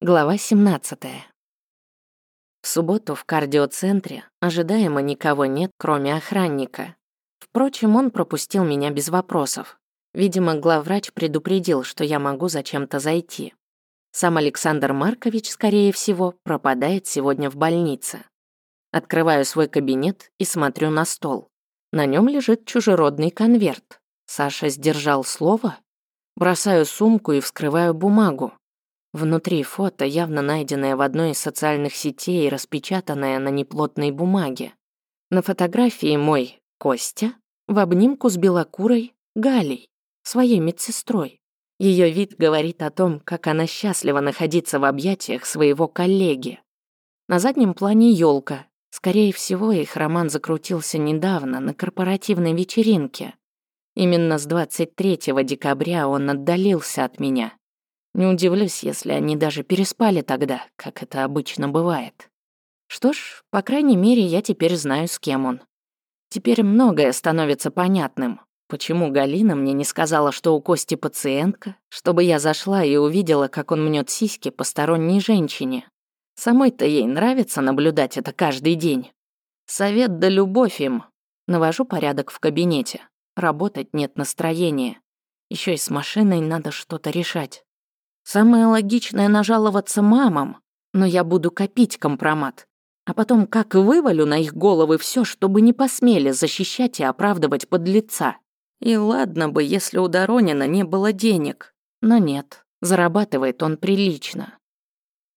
Глава 17. В субботу в кардиоцентре ожидаемо никого нет, кроме охранника. Впрочем, он пропустил меня без вопросов. Видимо, главврач предупредил, что я могу зачем-то зайти. Сам Александр Маркович, скорее всего, пропадает сегодня в больнице. Открываю свой кабинет и смотрю на стол. На нем лежит чужеродный конверт. Саша сдержал слово? Бросаю сумку и вскрываю бумагу. Внутри фото, явно найденное в одной из социальных сетей и распечатанное на неплотной бумаге. На фотографии мой Костя в обнимку с белокурой Галей, своей медсестрой. Ее вид говорит о том, как она счастлива находиться в объятиях своего коллеги. На заднем плане елка. Скорее всего, их роман закрутился недавно на корпоративной вечеринке. Именно с 23 декабря он отдалился от меня. Не удивлюсь, если они даже переспали тогда, как это обычно бывает. Что ж, по крайней мере, я теперь знаю, с кем он. Теперь многое становится понятным. Почему Галина мне не сказала, что у Кости пациентка, чтобы я зашла и увидела, как он мнет сиськи посторонней женщине? Самой-то ей нравится наблюдать это каждый день. Совет да любовь им. Навожу порядок в кабинете. Работать нет настроения. Еще и с машиной надо что-то решать. Самое логичное нажаловаться мамам, но я буду копить компромат. А потом как вывалю на их головы все, чтобы не посмели защищать и оправдывать подлеца. И ладно бы, если у Доронина не было денег. Но нет, зарабатывает он прилично.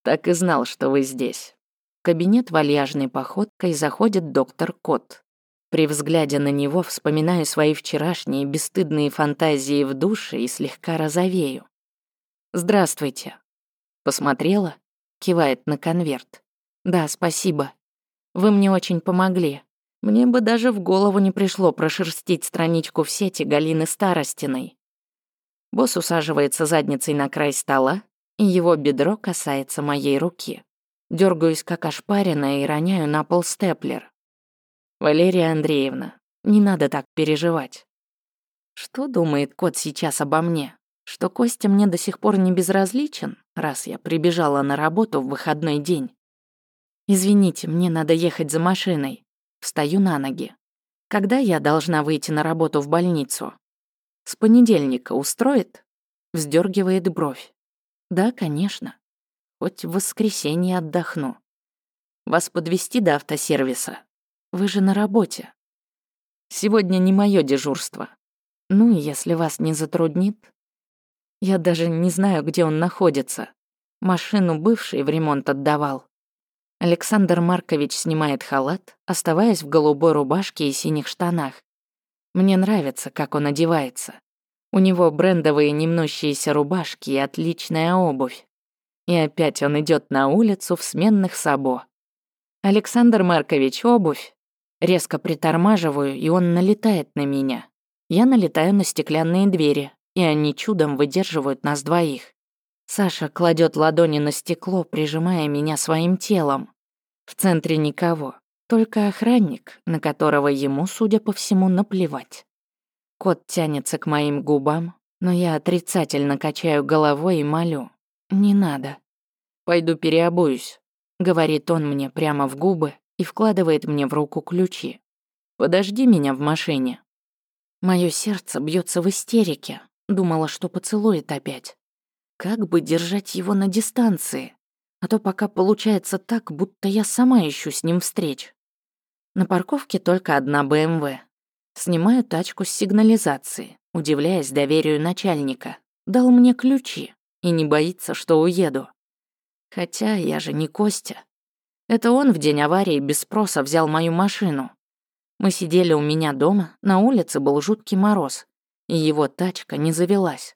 Так и знал, что вы здесь. В кабинет вальяжной походкой заходит доктор Кот. При взгляде на него вспоминаю свои вчерашние бесстыдные фантазии в душе и слегка розовею. «Здравствуйте». Посмотрела, кивает на конверт. «Да, спасибо. Вы мне очень помогли. Мне бы даже в голову не пришло прошерстить страничку в сети Галины Старостиной». Босс усаживается задницей на край стола, и его бедро касается моей руки. Дергаюсь как ошпаренная и роняю на пол степлер. «Валерия Андреевна, не надо так переживать. Что думает кот сейчас обо мне? Что Костя мне до сих пор не безразличен, раз я прибежала на работу в выходной день. Извините, мне надо ехать за машиной. Встаю на ноги. Когда я должна выйти на работу в больницу? С понедельника устроит? Вздергивает бровь. Да, конечно. Хоть в воскресенье отдохну. Вас подвести до автосервиса? Вы же на работе. Сегодня не мое дежурство. Ну, если вас не затруднит, я даже не знаю, где он находится. Машину бывший в ремонт отдавал. Александр Маркович снимает халат, оставаясь в голубой рубашке и синих штанах. Мне нравится, как он одевается. У него брендовые немнущиеся рубашки и отличная обувь. И опять он идет на улицу в сменных сабо. Александр Маркович, обувь. Резко притормаживаю, и он налетает на меня. Я налетаю на стеклянные двери, и они чудом выдерживают нас двоих. Саша кладет ладони на стекло, прижимая меня своим телом. В центре никого, только охранник, на которого ему, судя по всему, наплевать. Кот тянется к моим губам, но я отрицательно качаю головой и молю. «Не надо». «Пойду переобуюсь», — говорит он мне прямо в губы и вкладывает мне в руку ключи. «Подожди меня в машине». Моё сердце бьется в истерике, Думала, что поцелует опять. Как бы держать его на дистанции? А то пока получается так, будто я сама ищу с ним встреч. На парковке только одна БМВ. Снимаю тачку с сигнализации, удивляясь доверию начальника. Дал мне ключи и не боится, что уеду. Хотя я же не Костя. Это он в день аварии без спроса взял мою машину. Мы сидели у меня дома, на улице был жуткий мороз и его тачка не завелась.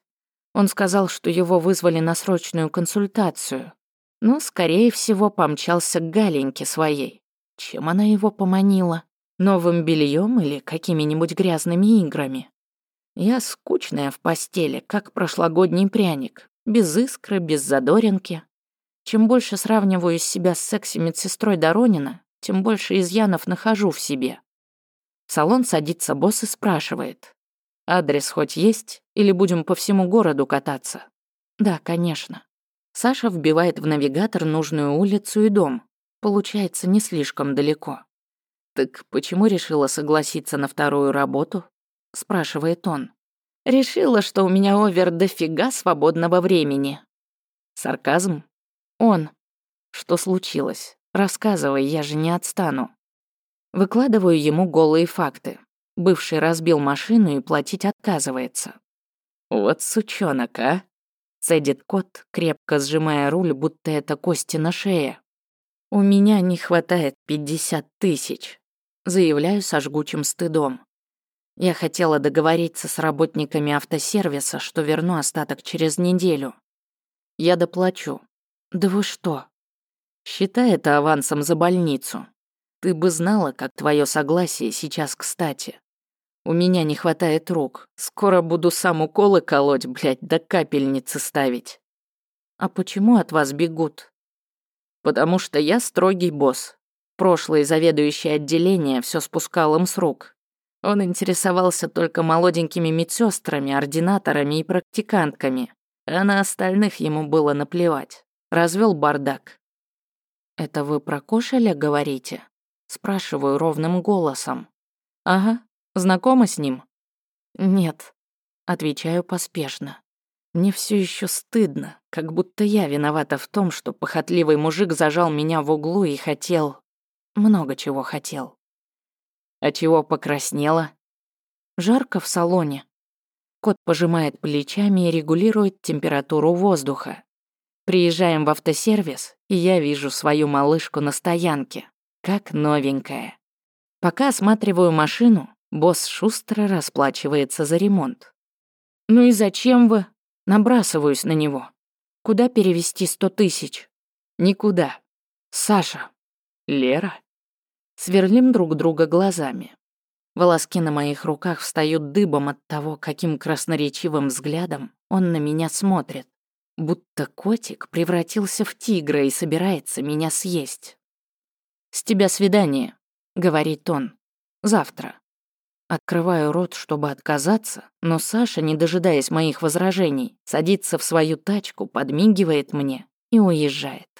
Он сказал, что его вызвали на срочную консультацию, но, скорее всего, помчался к Галеньке своей. Чем она его поманила? Новым бельем или какими-нибудь грязными играми? Я скучная в постели, как прошлогодний пряник, без искры, без задоринки. Чем больше сравниваю себя с секси-медсестрой Доронина, тем больше изъянов нахожу в себе. В салон садится босс и спрашивает, Адрес хоть есть или будем по всему городу кататься? Да, конечно. Саша вбивает в навигатор нужную улицу и дом. Получается, не слишком далеко. «Так почему решила согласиться на вторую работу?» – спрашивает он. «Решила, что у меня овер дофига свободного времени». Сарказм? Он. Что случилось? Рассказывай, я же не отстану. Выкладываю ему голые факты. Бывший разбил машину и платить отказывается. «Вот сучонок, а!» Цедит кот, крепко сжимая руль, будто это кости на шее. «У меня не хватает 50 тысяч», заявляю со жгучим стыдом. Я хотела договориться с работниками автосервиса, что верну остаток через неделю. Я доплачу. Да вы что? Считай это авансом за больницу. Ты бы знала, как твое согласие сейчас кстати. У меня не хватает рук. Скоро буду сам уколы колоть, блядь, до капельницы ставить. А почему от вас бегут? Потому что я строгий босс. Прошлый заведующий отделение все спускал им с рук. Он интересовался только молоденькими медсестрами, ординаторами и практикантками, а на остальных ему было наплевать. Развел бардак. «Это вы про Кошеля говорите?» Спрашиваю ровным голосом. «Ага, знакома с ним?» «Нет», — отвечаю поспешно. Мне все еще стыдно, как будто я виновата в том, что похотливый мужик зажал меня в углу и хотел... Много чего хотел. А чего покраснела? Жарко в салоне. Кот пожимает плечами и регулирует температуру воздуха. Приезжаем в автосервис, и я вижу свою малышку на стоянке, как новенькая. Пока осматриваю машину, босс шустро расплачивается за ремонт. «Ну и зачем вы?» Набрасываюсь на него. «Куда перевести сто тысяч?» «Никуда. Саша. Лера?» Сверлим друг друга глазами. Волоски на моих руках встают дыбом от того, каким красноречивым взглядом он на меня смотрит будто котик превратился в тигра и собирается меня съесть. «С тебя свидание», — говорит он. «Завтра». Открываю рот, чтобы отказаться, но Саша, не дожидаясь моих возражений, садится в свою тачку, подмигивает мне и уезжает.